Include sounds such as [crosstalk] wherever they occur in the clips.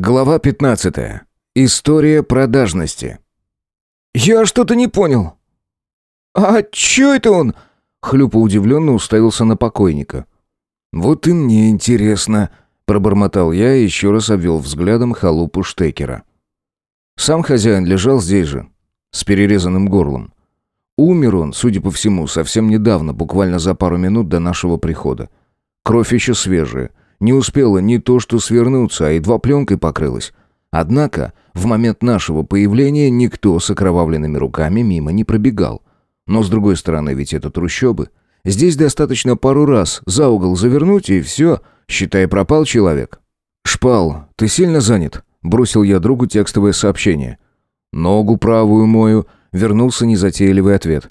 Глава 15. История продажности. «Я что-то не понял». «А чё это он?» Хлюпа удивленно уставился на покойника. «Вот и мне интересно», — пробормотал я и еще раз обвел взглядом халупу Штекера. Сам хозяин лежал здесь же, с перерезанным горлом. Умер он, судя по всему, совсем недавно, буквально за пару минут до нашего прихода. Кровь еще свежая, не успела не то что свернуться, а едва пленкой покрылась. Однако, в момент нашего появления никто с окровавленными руками мимо не пробегал. Но с другой стороны, ведь это трущобы. Здесь достаточно пару раз за угол завернуть, и все, считай, пропал человек. «Шпал, ты сильно занят?» — бросил я другу текстовое сообщение. «Ногу правую мою», — вернулся незатейливый ответ.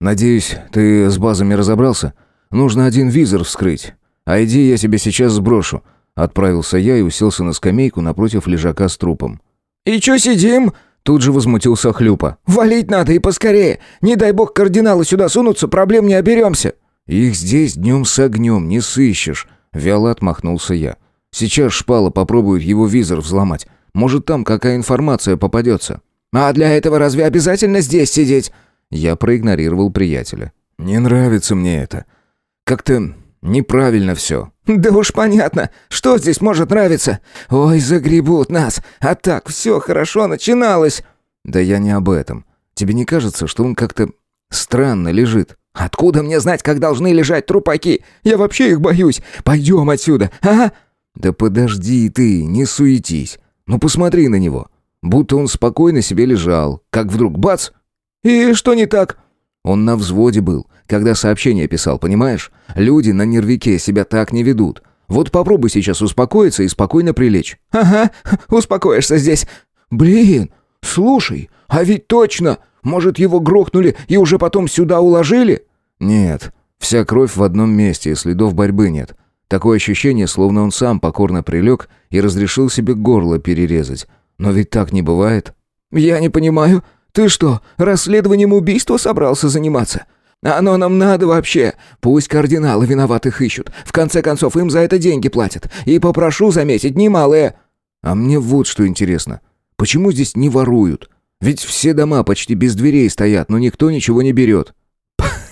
«Надеюсь, ты с базами разобрался? Нужно один визор вскрыть. А иди, я тебе сейчас сброшу». Отправился я и уселся на скамейку напротив лежака с трупом. «И чё сидим?» Тут же возмутился Хлюпа. «Валить надо и поскорее. Не дай бог кардиналы сюда сунутся, проблем не оберемся». «Их здесь днем с огнем не сыщешь», — вяло отмахнулся я. «Сейчас шпала попробует его визор взломать. Может, там какая информация попадется». «А для этого разве обязательно здесь сидеть?» Я проигнорировал приятеля. «Не нравится мне это. Как-то Неправильно все. Да уж понятно. Что здесь может нравиться? Ой, загребут нас. А так все хорошо начиналось. Да я не об этом. Тебе не кажется, что он как-то странно лежит? Откуда мне знать, как должны лежать трупаки? Я вообще их боюсь. Пойдем отсюда, а? Да подожди ты, не суетись. Ну посмотри на него. Будто он спокойно себе лежал. Как вдруг бац! И что не так? Он на взводе был, когда сообщение писал, понимаешь? Люди на нервике себя так не ведут. Вот попробуй сейчас успокоиться и спокойно прилечь». «Ага, [laughs] успокоишься здесь. Блин, слушай, а ведь точно, может, его грохнули и уже потом сюда уложили?» «Нет, вся кровь в одном месте, следов борьбы нет. Такое ощущение, словно он сам покорно прилег и разрешил себе горло перерезать. Но ведь так не бывает». «Я не понимаю. Ты что, расследованием убийства собрался заниматься? Оно нам надо вообще. Пусть кардиналы виноватых ищут. В конце концов, им за это деньги платят. И попрошу заметить, немалые. А мне вот что интересно. Почему здесь не воруют? Ведь все дома почти без дверей стоят, но никто ничего не берет.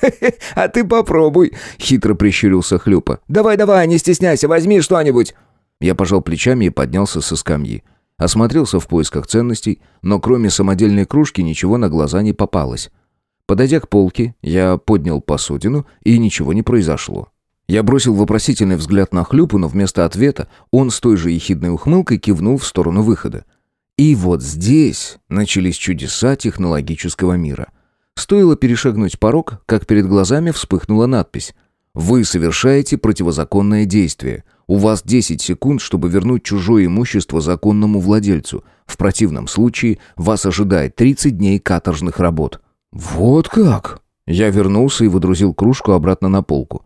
[laughs] «А ты попробуй», — хитро прищурился Хлюпа. «Давай-давай, не стесняйся, возьми что-нибудь». Я пожал плечами и поднялся со скамьи. Осмотрелся в поисках ценностей, но кроме самодельной кружки ничего на глаза не попалось. Подойдя к полке, я поднял посудину, и ничего не произошло. Я бросил вопросительный взгляд на Хлюпу, но вместо ответа он с той же ехидной ухмылкой кивнул в сторону выхода. И вот здесь начались чудеса технологического мира. Стоило перешагнуть порог, как перед глазами вспыхнула надпись «Вы совершаете противозаконное действие. У вас 10 секунд, чтобы вернуть чужое имущество законному владельцу. В противном случае вас ожидает 30 дней каторжных работ». «Вот как?» Я вернулся и выдрузил кружку обратно на полку.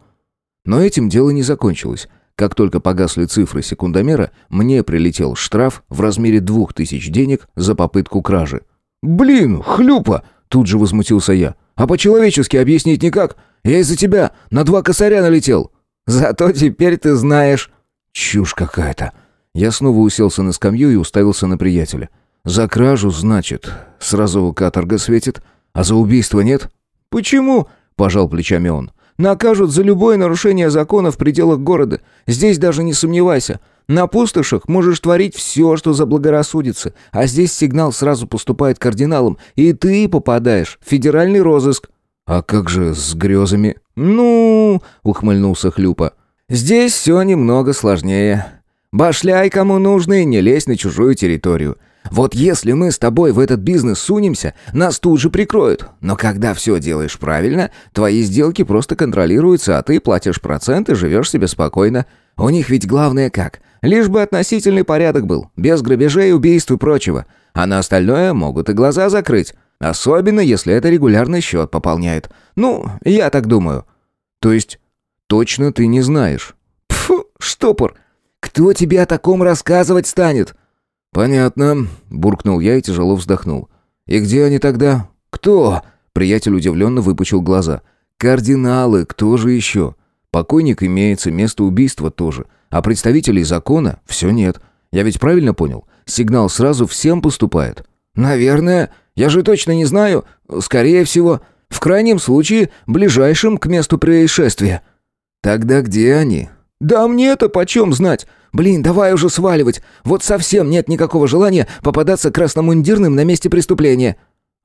Но этим дело не закончилось. Как только погасли цифры секундомера, мне прилетел штраф в размере двух тысяч денег за попытку кражи. «Блин, хлюпа!» – тут же возмутился я. «А по-человечески объяснить никак? Я из-за тебя на два косаря налетел!» «Зато теперь ты знаешь...» Чушь какая-то. Я снова уселся на скамью и уставился на приятеля. За кражу, значит, сразу каторга светит, а за убийство нет? Почему? Пожал плечами он. Накажут за любое нарушение закона в пределах города. Здесь даже не сомневайся. На пустошах можешь творить все, что заблагорассудится, а здесь сигнал сразу поступает кардиналам, и ты попадаешь в федеральный розыск. А как же с грезами? Ну, ухмыльнулся Хлюпа. Здесь все немного сложнее. Башляй кому нужно и не лезь на чужую территорию. Вот если мы с тобой в этот бизнес сунемся, нас тут же прикроют. Но когда все делаешь правильно, твои сделки просто контролируются, а ты платишь проценты, живешь себе спокойно. У них ведь главное как? Лишь бы относительный порядок был, без грабежей, убийств и прочего. А на остальное могут и глаза закрыть. Особенно, если это регулярный счет пополняет. Ну, я так думаю. То есть точно ты не знаешь?» «Пфу, штопор! Кто тебе о таком рассказывать станет?» «Понятно», — буркнул я и тяжело вздохнул. «И где они тогда?» «Кто?» — приятель удивленно выпучил глаза. «Кардиналы, кто же еще? Покойник имеется, место убийства тоже. А представителей закона все нет. Я ведь правильно понял? Сигнал сразу всем поступает. Наверное. Я же точно не знаю. Скорее всего. В крайнем случае, ближайшим к месту происшествия. Тогда где они? Да мне-то почем знать? Блин, давай уже сваливать. Вот совсем нет никакого желания попадаться красномундирным на месте преступления.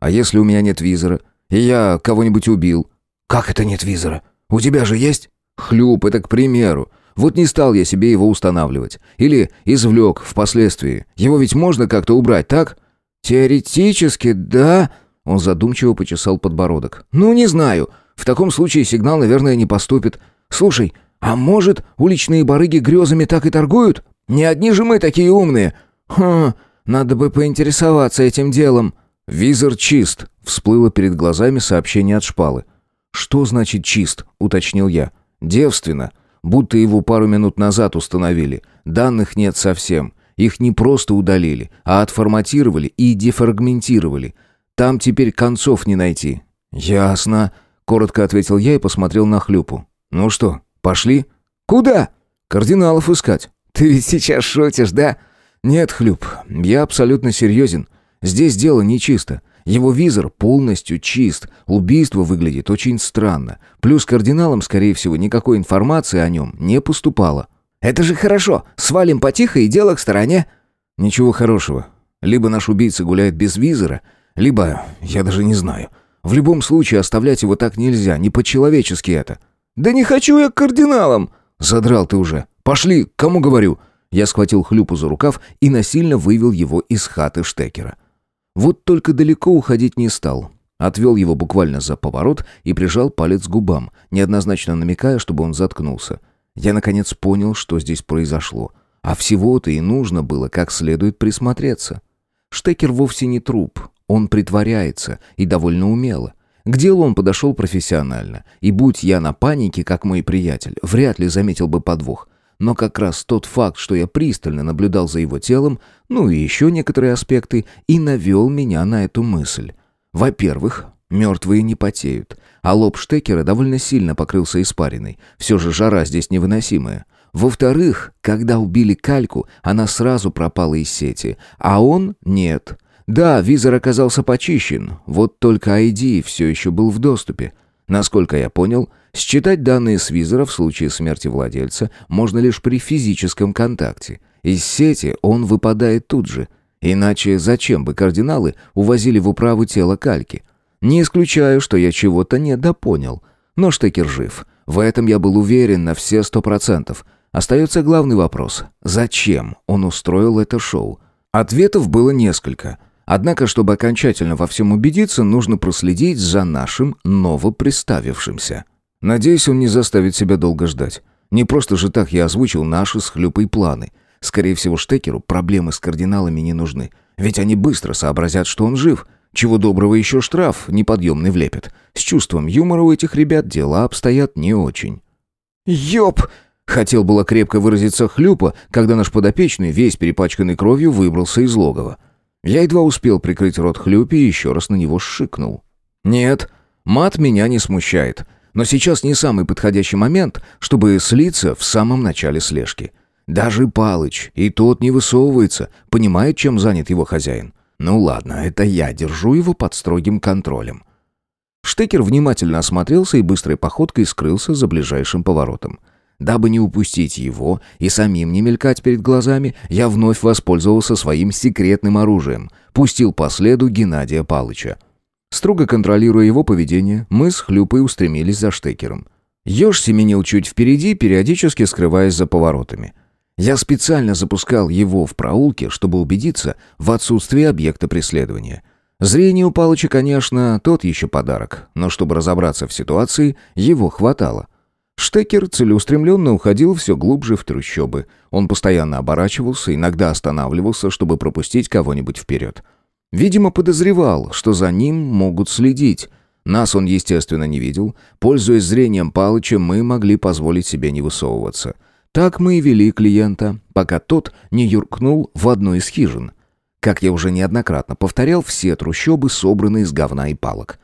А если у меня нет визора? И я кого-нибудь убил? Как это нет визора? У тебя же есть? Хлюп, это к примеру. Вот не стал я себе его устанавливать. Или извлек впоследствии. Его ведь можно как-то убрать, так? Теоретически, да. Он задумчиво почесал подбородок. Ну, не знаю. В таком случае сигнал, наверное, не поступит. Слушай, а может, уличные барыги грезами так и торгуют? Не одни же мы такие умные. Хм, надо бы поинтересоваться этим делом. Визор чист. Всплыло перед глазами сообщение от шпалы. «Что значит чист?» — уточнил я. «Девственно. Будто его пару минут назад установили. Данных нет совсем. Их не просто удалили, а отформатировали и дефрагментировали. Там теперь концов не найти». «Ясно», — коротко ответил я и посмотрел на Хлюпу. «Ну что, пошли?» «Куда?» «Кардиналов искать». «Ты ведь сейчас шутишь, да?» «Нет, Хлюп, я абсолютно серьезен. Здесь дело нечисто. Его визор полностью чист, убийство выглядит очень странно. Плюс кардиналам, скорее всего, никакой информации о нем не поступало. «Это же хорошо, свалим потихо и дело к стороне». «Ничего хорошего. Либо наш убийца гуляет без визора, либо... я даже не знаю. В любом случае оставлять его так нельзя, не по-человечески это». «Да не хочу я к кардиналам!» «Задрал ты уже. Пошли, кому говорю?» Я схватил Хлюпу за рукав и насильно вывел его из хаты Штекера. Вот только далеко уходить не стал. Отвел его буквально за поворот и прижал палец к губам, неоднозначно намекая, чтобы он заткнулся. Я, наконец, понял, что здесь произошло. А всего-то и нужно было как следует присмотреться. Штекер вовсе не труп. Он притворяется, и довольно умело. К делу он подошел профессионально, и будь я на панике, как мой приятель, вряд ли заметил бы подвох. Но как раз тот факт, что я пристально наблюдал за его телом, ну и еще некоторые аспекты, и навел меня на эту мысль. Во-первых, мертвые не потеют, а лоб Штекера довольно сильно покрылся испариной. Все же жара здесь невыносимая. Во-вторых, когда убили Кальку, она сразу пропала из сети, а он нет. Да, визор оказался почищен, вот только ID все еще был в доступе. Насколько я понял, Считать данные с визора в случае смерти владельца можно лишь при физическом контакте. Из сети он выпадает тут же. Иначе зачем бы кардиналы увозили в управу тело кальки? Не исключаю, что я чего-то недопонял. Но Штекер жив. В этом я был уверен на все сто процентов. Остается главный вопрос. Зачем он устроил это шоу? Ответов было несколько. Однако, чтобы окончательно во всем убедиться, нужно проследить за нашим новоприставившимся. Надеюсь, он не заставит себя долго ждать. Не просто же так я озвучил наши с Хлюпой планы. Скорее всего, Штекеру проблемы с кардиналами не нужны. Ведь они быстро сообразят, что он жив. Чего доброго еще штраф неподъемный влепят. С чувством юмора у этих ребят дела обстоят не очень. «Ёп!» Хотел было крепко выразиться Хлюпа, когда наш подопечный, весь перепачканный кровью, выбрался из логова. Я едва успел прикрыть рот Хлюпе и еще раз на него шикнул. «Нет, мат меня не смущает». Но сейчас не самый подходящий момент, чтобы слиться в самом начале слежки. Даже Палыч, и тот не высовывается, понимает, чем занят его хозяин. Ну ладно, это я держу его под строгим контролем. Штекер внимательно осмотрелся и быстрой походкой скрылся за ближайшим поворотом. Дабы не упустить его и самим не мелькать перед глазами, я вновь воспользовался своим секретным оружием. Пустил по следу Геннадия Палыча. Строго контролируя его поведение, мы с Хлюпой устремились за штекером. Ёж семенил чуть впереди, периодически скрываясь за поворотами. Я специально запускал его в проулке, чтобы убедиться в отсутствии объекта преследования. Зрение у Палыча, конечно, тот еще подарок, но чтобы разобраться в ситуации, его хватало. Штекер целеустремленно уходил все глубже в трущобы. Он постоянно оборачивался, иногда останавливался, чтобы пропустить кого-нибудь вперед. Видимо, подозревал, что за ним могут следить. Нас он, естественно, не видел. Пользуясь зрением Палыча, мы могли позволить себе не высовываться. Так мы и вели клиента, пока тот не юркнул в одну из хижин. Как я уже неоднократно повторял, все трущобы собраны из говна и палок.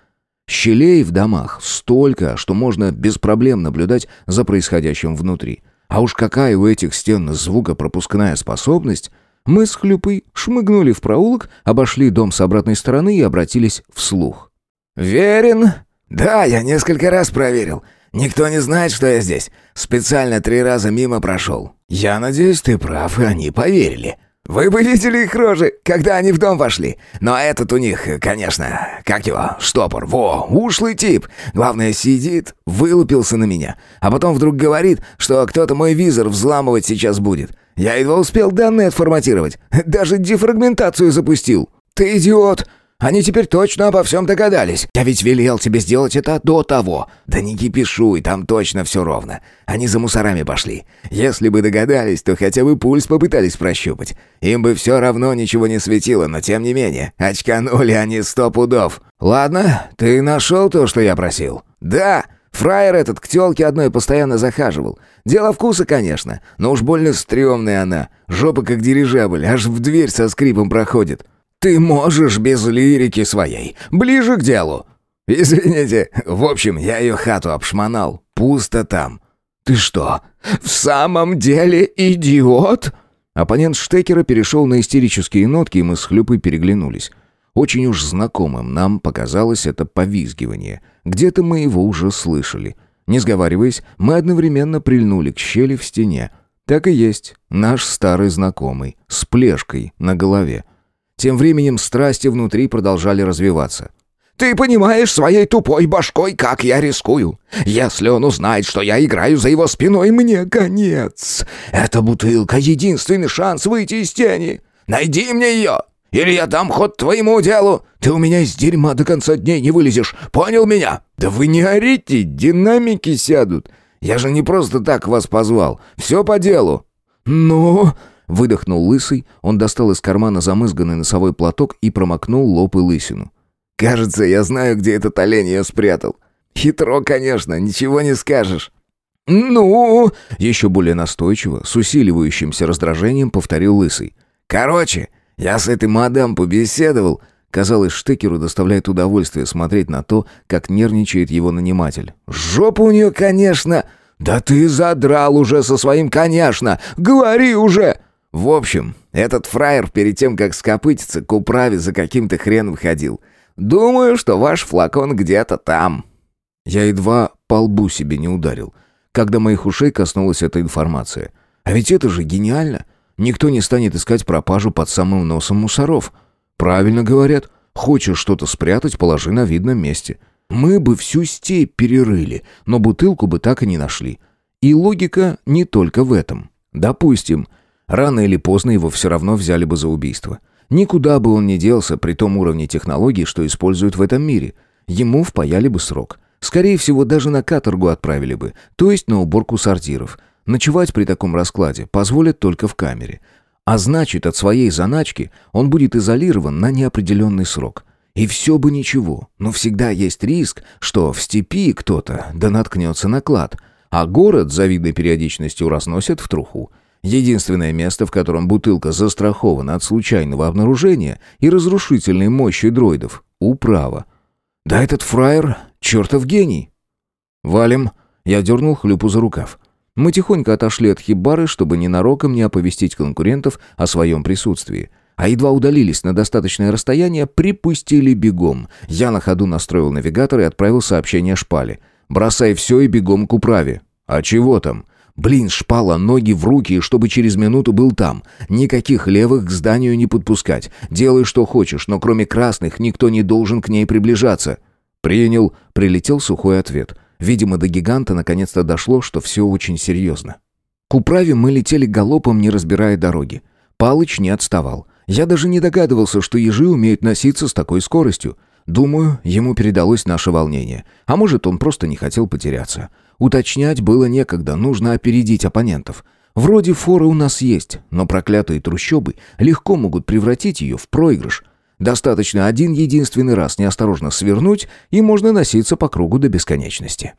Щелей в домах столько, что можно без проблем наблюдать за происходящим внутри. А уж какая у этих стен звукопропускная способность, Мы с Хлюпой шмыгнули в проулок, обошли дом с обратной стороны и обратились вслух. «Верен?» «Да, я несколько раз проверил. Никто не знает, что я здесь. Специально три раза мимо прошел. Я надеюсь, ты прав, и они поверили. Вы бы видели их рожи, когда они в дом вошли. Но этот у них, конечно, как его, штопор, во, ушлый тип. Главное, сидит, вылупился на меня. А потом вдруг говорит, что кто-то мой визор взламывать сейчас будет. Я едва успел данные отформатировать. Даже дефрагментацию запустил. Ты идиот! Они теперь точно обо всем догадались. Я ведь велел тебе сделать это до того. Да не кипишуй, там точно все ровно. Они за мусорами пошли. Если бы догадались, то хотя бы пульс попытались прощупать. Им бы все равно ничего не светило, но тем не менее, очканули они сто пудов. Ладно, ты нашел то, что я просил? Да, фраер этот к тёлке одной постоянно захаживал. Дело вкуса, конечно, но уж больно стрёмная она. Жопа как дирижабль, аж в дверь со скрипом проходит. Ты можешь без лирики своей. Ближе к делу. Извините. В общем, я ее хату обшмонал. Пусто там. Ты что, в самом деле идиот? Оппонент Штекера перешел на истерические нотки, и мы с Хлюпой переглянулись. Очень уж знакомым нам показалось это повизгивание. Где-то мы его уже слышали. Не сговариваясь, мы одновременно прильнули к щели в стене. Так и есть, наш старый знакомый, с плешкой на голове. Тем временем страсти внутри продолжали развиваться. «Ты понимаешь своей тупой башкой, как я рискую? Если он узнает, что я играю за его спиной, мне конец. Эта бутылка — единственный шанс выйти из тени. Найди мне ее, или я дам ход твоему делу. Ты у меня из дерьма до конца дней не вылезешь, понял меня?» «Да вы не орите, динамики сядут. Я же не просто так вас позвал. Все по делу». «Ну...» Выдохнул лысый, он достал из кармана замызганный носовой платок и промокнул лоб и лысину. «Кажется, я знаю, где этот олень ее спрятал. Хитро, конечно, ничего не скажешь». «Ну?» — еще более настойчиво, с усиливающимся раздражением повторил лысый. «Короче, я с этой мадам побеседовал». Казалось, Штекеру доставляет удовольствие смотреть на то, как нервничает его наниматель. «Жопа у нее, конечно...» «Да ты задрал уже со своим «конечно». Говори уже!» В общем, этот фраер перед тем, как скопытиться, к управе за каким-то хреном ходил. Думаю, что ваш флакон где-то там». Я едва по лбу себе не ударил, когда моих ушей коснулась эта информация. А ведь это же гениально. Никто не станет искать пропажу под самым носом мусоров. Правильно говорят, хочешь что-то спрятать, положи на видном месте. Мы бы всю степь перерыли, но бутылку бы так и не нашли. И логика не только в этом. Допустим, Рано или поздно его все равно взяли бы за убийство. Никуда бы он не делся при том уровне технологий, что используют в этом мире. Ему впаяли бы срок. Скорее всего, даже на каторгу отправили бы, то есть на уборку сортиров. Ночевать при таком раскладе позволят только в камере. А значит, от своей заначки он будет изолирован на неопределенный срок. И все бы ничего, но всегда есть риск, что в степи кто-то да наткнется на клад, а город с завидной периодичностью разносят в труху. Единственное место, в котором бутылка застрахована от случайного обнаружения и разрушительной мощи дроидов — управа. Да этот фраер — чертов гений. «Валим!» — я дернул хлюпу за рукав. Мы тихонько отошли от хибары, чтобы ненароком не оповестить конкурентов о своем присутствии. А едва удалились на достаточное расстояние, припустили бегом. Я на ходу настроил навигатор и отправил сообщение шпале. «Бросай все и бегом к управе». «А чего там?» Блин, шпала, ноги в руки, чтобы через минуту был там. Никаких левых к зданию не подпускать. Делай, что хочешь, но кроме красных никто не должен к ней приближаться. Принял. Прилетел сухой ответ. Видимо, до гиганта наконец-то дошло, что все очень серьезно. К управе мы летели галопом, не разбирая дороги. Палыч не отставал. Я даже не догадывался, что ежи умеют носиться с такой скоростью. Думаю, ему передалось наше волнение. А может, он просто не хотел потеряться. Уточнять было некогда, нужно опередить оппонентов. Вроде форы у нас есть, но проклятые трущобы легко могут превратить ее в проигрыш. Достаточно один единственный раз неосторожно свернуть, и можно носиться по кругу до бесконечности.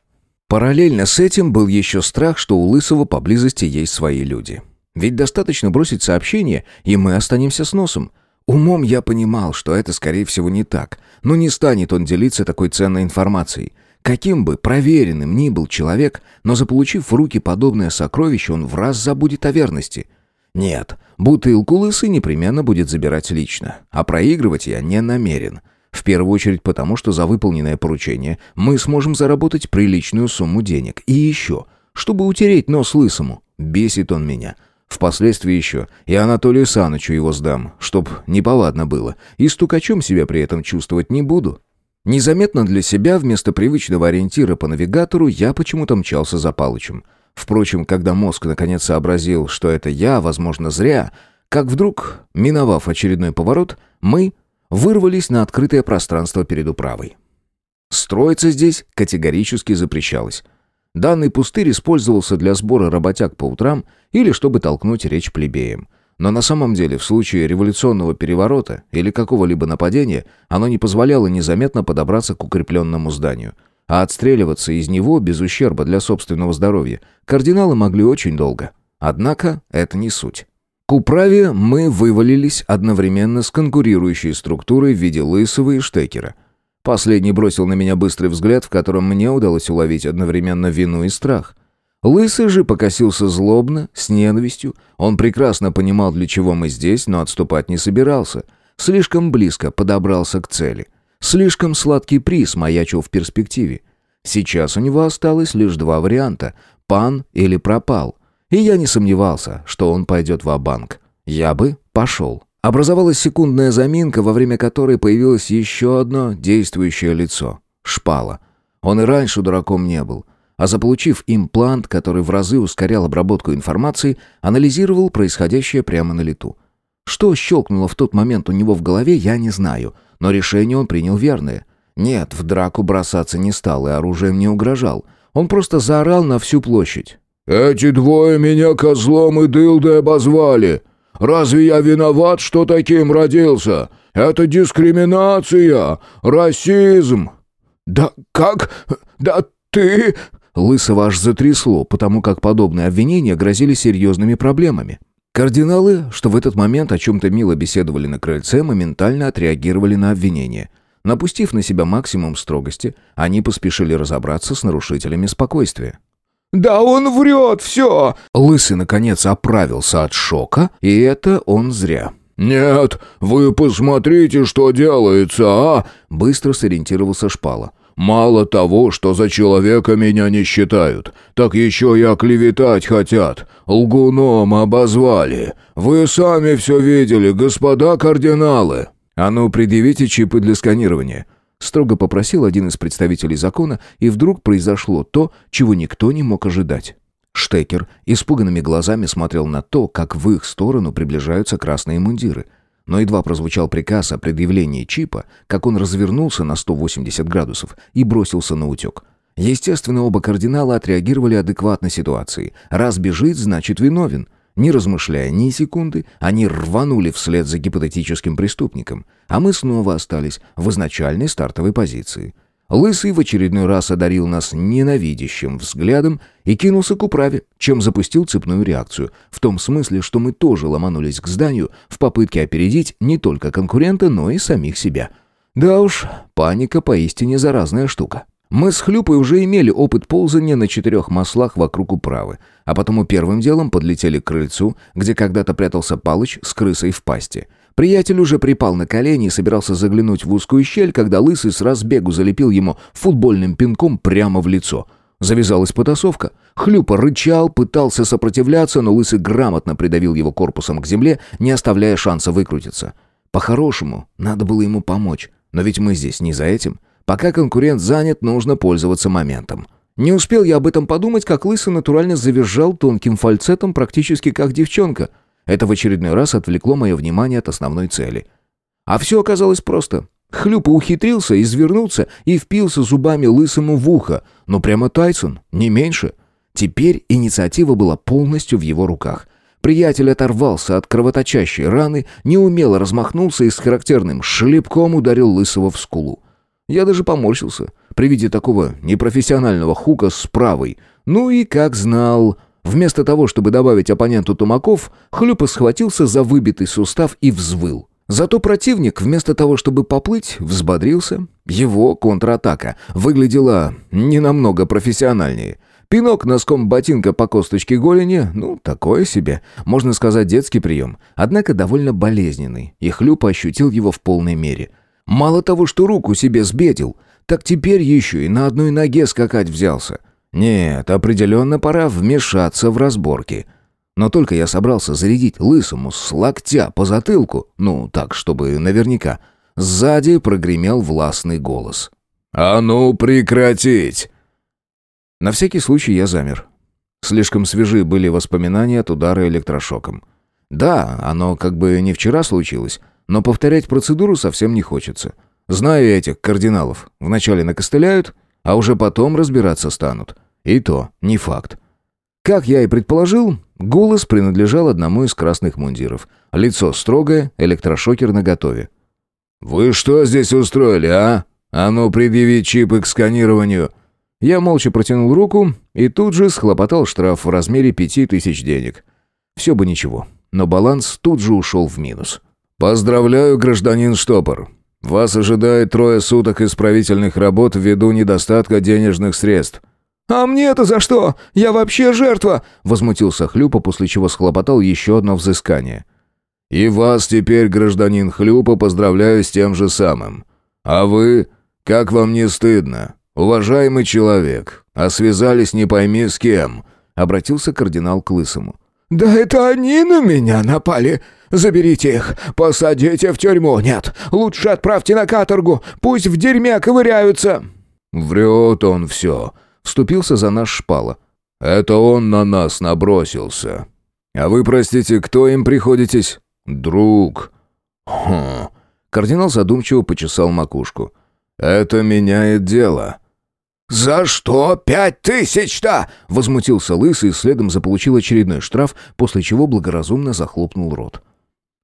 Параллельно с этим был еще страх, что у Лысого поблизости есть свои люди. Ведь достаточно бросить сообщение, и мы останемся с носом. Умом я понимал, что это, скорее всего, не так, но не станет он делиться такой ценной информацией – Каким бы проверенным ни был человек, но заполучив в руки подобное сокровище, он в раз забудет о верности. Нет, бутылку лысый непременно будет забирать лично, а проигрывать я не намерен. В первую очередь потому, что за выполненное поручение мы сможем заработать приличную сумму денег. И еще, чтобы утереть нос лысому. Бесит он меня. Впоследствии еще и Анатолию Санычу его сдам, чтоб неповадно было. И стукачом себя при этом чувствовать не буду. Незаметно для себя, вместо привычного ориентира по навигатору, я почему-то мчался за Палычем. Впрочем, когда мозг наконец сообразил, что это я, возможно, зря, как вдруг, миновав очередной поворот, мы вырвались на открытое пространство перед управой. Строиться здесь категорически запрещалось. Данный пустырь использовался для сбора работяг по утрам или чтобы толкнуть речь плебеям. Но на самом деле в случае революционного переворота или какого-либо нападения оно не позволяло незаметно подобраться к укрепленному зданию. А отстреливаться из него без ущерба для собственного здоровья кардиналы могли очень долго. Однако это не суть. К управе мы вывалились одновременно с конкурирующей структурой в виде Лысого и Штекера – Последний бросил на меня быстрый взгляд, в котором мне удалось уловить одновременно вину и страх. Лысый же покосился злобно, с ненавистью. Он прекрасно понимал, для чего мы здесь, но отступать не собирался. Слишком близко подобрался к цели. Слишком сладкий приз маячил в перспективе. Сейчас у него осталось лишь два варианта — пан или пропал. И я не сомневался, что он пойдет в банк Я бы пошел. Образовалась секундная заминка, во время которой появилось еще одно действующее лицо — Шпала. Он и раньше дураком не был. А заполучив имплант, который в разы ускорял обработку информации, анализировал происходящее прямо на лету. Что щелкнуло в тот момент у него в голове, я не знаю, но решение он принял верное. Нет, в драку бросаться не стал и оружием не угрожал. Он просто заорал на всю площадь. «Эти двое меня козлом и дылдой обозвали!» Разве я виноват, что таким родился? Это дискриминация, расизм». «Да как? Да ты...» Лысого аж затрясло, потому как подобные обвинения грозили серьезными проблемами. Кардиналы, что в этот момент о чем-то мило беседовали на крыльце, моментально отреагировали на обвинение. Напустив на себя максимум строгости, они поспешили разобраться с нарушителями спокойствия. «Да он врет, все!» Лысый, наконец, оправился от шока, и это он зря. «Нет, вы посмотрите, что делается, а!» Быстро сориентировался Шпала. «Мало того, что за человека меня не считают, так еще и оклеветать хотят. Лгуном обозвали. Вы сами все видели, господа кардиналы!» «А ну, предъявите чипы для сканирования», Строго попросил один из представителей закона, и вдруг произошло то, чего никто не мог ожидать. Штекер испуганными глазами смотрел на то, как в их сторону приближаются красные мундиры. Но едва прозвучал приказ о предъявлении чипа, как он развернулся на 180 градусов и бросился на утек. Естественно, оба кардинала отреагировали адекватно ситуации. Раз бежит, значит виновен. Не размышляя ни секунды, они рванули вслед за гипотетическим преступником, а мы снова остались в изначальной стартовой позиции. Лысый в очередной раз одарил нас ненавидящим взглядом и кинулся к управе, чем запустил цепную реакцию, в том смысле, что мы тоже ломанулись к зданию в попытке опередить не только конкурента, но и самих себя. Да уж, паника поистине заразная штука. Мы с Хлюпой уже имели опыт ползания на четырех маслах вокруг управы, а потому первым делом подлетели к крыльцу, где когда-то прятался Палыч с крысой в пасти. Приятель уже припал на колени и собирался заглянуть в узкую щель, когда Лысый с разбегу залепил ему футбольным пинком прямо в лицо. Завязалась потасовка. Хлюпа рычал, пытался сопротивляться, но Лысый грамотно придавил его корпусом к земле, не оставляя шанса выкрутиться. По-хорошему, надо было ему помочь, но ведь мы здесь не за этим. Пока конкурент занят, нужно пользоваться моментом. Не успел я об этом подумать, как Лысый натурально завизжал тонким фальцетом, практически как девчонка. Это в очередной раз отвлекло мое внимание от основной цели. А все оказалось просто. Хлюпа ухитрился, извернуться и впился зубами Лысому в ухо. Но прямо Тайсон, не меньше. Теперь инициатива была полностью в его руках. Приятель оторвался от кровоточащей раны, неумело размахнулся и с характерным шлепком ударил Лысого в скулу. Я даже поморщился при виде такого непрофессионального хука с правой. Ну и как знал... Вместо того, чтобы добавить оппоненту тумаков, Хлюпа схватился за выбитый сустав и взвыл. Зато противник, вместо того, чтобы поплыть, взбодрился. Его контратака выглядела не намного профессиональнее. Пинок носком ботинка по косточке голени, ну, такое себе, можно сказать, детский прием, однако довольно болезненный, и Хлюпа ощутил его в полной мере. Мало того, что руку себе сбедил, так теперь еще и на одной ноге скакать взялся. Нет, определенно пора вмешаться в разборки. Но только я собрался зарядить лысому с локтя по затылку, ну, так, чтобы наверняка, сзади прогремел властный голос. «А ну, прекратить!» На всякий случай я замер. Слишком свежи были воспоминания от удара электрошоком. Да, оно как бы не вчера случилось, но повторять процедуру совсем не хочется. Знаю этих кардиналов. Вначале накостыляют, а уже потом разбираться станут. И то не факт. Как я и предположил, голос принадлежал одному из красных мундиров. Лицо строгое, электрошокер наготове. «Вы что здесь устроили, а? А ну, предъяви чипы к сканированию!» Я молча протянул руку и тут же схлопотал штраф в размере пяти тысяч денег. Все бы ничего, но баланс тут же ушел в минус. «Поздравляю, гражданин Штопор. Вас ожидает трое суток исправительных работ ввиду недостатка денежных средств». «А мне-то за что? Я вообще жертва!» Возмутился Хлюпа, после чего схлопотал еще одно взыскание. «И вас теперь, гражданин Хлюпа, поздравляю с тем же самым. А вы? Как вам не стыдно? Уважаемый человек, а связались не пойми с кем?» Обратился кардинал к Лысому. «Да это они на меня напали. Заберите их, посадите в тюрьму. Нет, лучше отправьте на каторгу, пусть в дерьме ковыряются». «Врет он все», — вступился за наш шпала. «Это он на нас набросился. А вы, простите, кто им приходитесь?» «Друг». «Хм». Кардинал задумчиво почесал макушку. «Это меняет дело». «За что пять тысяч-то?» — возмутился Лысый следом заполучил очередной штраф, после чего благоразумно захлопнул рот.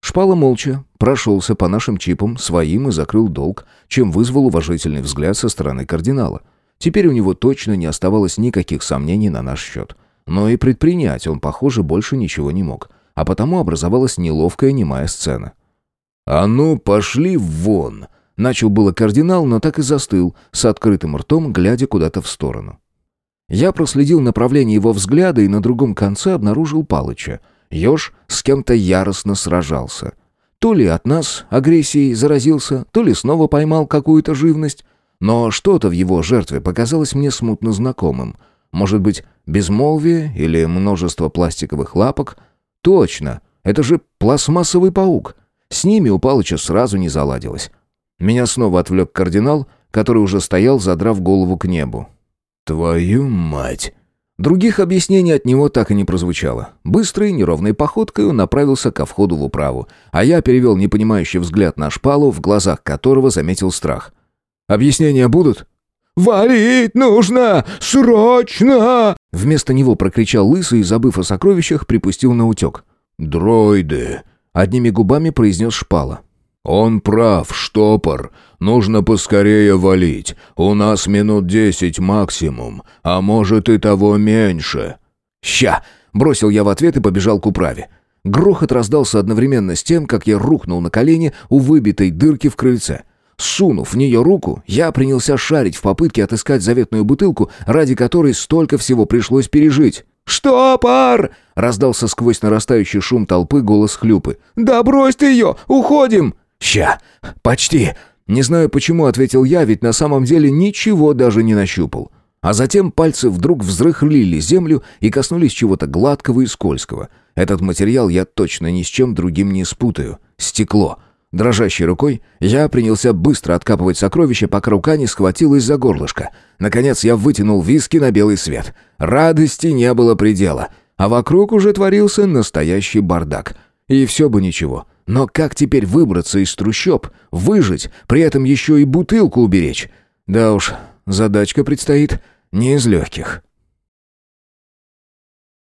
Шпала молча прошелся по нашим чипам своим и закрыл долг, чем вызвал уважительный взгляд со стороны кардинала. Теперь у него точно не оставалось никаких сомнений на наш счет. Но и предпринять он, похоже, больше ничего не мог. А потому образовалась неловкая немая сцена. «А ну, пошли вон!» Начал было кардинал, но так и застыл, с открытым ртом, глядя куда-то в сторону. Я проследил направление его взгляда и на другом конце обнаружил Палыча. Ёж с кем-то яростно сражался. То ли от нас агрессией заразился, то ли снова поймал какую-то живность. Но что-то в его жертве показалось мне смутно знакомым. Может быть, безмолвие или множество пластиковых лапок? Точно, это же пластмассовый паук. С ними у Палыча сразу не заладилось. Меня снова отвлек кардинал, который уже стоял, задрав голову к небу. «Твою мать!» Других объяснений от него так и не прозвучало. Быстрой, неровной походкой он направился ко входу в управу, а я перевел непонимающий взгляд на шпалу, в глазах которого заметил страх. «Объяснения будут?» «Валить нужно! Срочно!» Вместо него прокричал Лысый и, забыв о сокровищах, припустил на утек. «Дроиды!» — одними губами произнес шпала. «Он прав, штопор. Нужно поскорее валить. У нас минут десять максимум, а может и того меньше». «Ща!» — бросил я в ответ и побежал к управе. Грохот раздался одновременно с тем, как я рухнул на колени у выбитой дырки в крыльце. Сунув в нее руку, я принялся шарить в попытке отыскать заветную бутылку, ради которой столько всего пришлось пережить. «Штопор!» — раздался сквозь нарастающий шум толпы голос Хлюпы. «Да брось ты ее! Уходим!» «Ща! Почти!» Не знаю почему, ответил я, ведь на самом деле ничего даже не нащупал. А затем пальцы вдруг взрыхлили землю и коснулись чего-то гладкого и скользкого. Этот материал я точно ни с чем другим не спутаю. Стекло. Дрожащей рукой я принялся быстро откапывать сокровища, пока рука не схватилась за горлышко. Наконец я вытянул виски на белый свет. Радости не было предела. А вокруг уже творился настоящий бардак. И все бы ничего. Но как теперь выбраться из трущоб, выжить, при этом еще и бутылку уберечь? Да уж, задачка предстоит не из легких.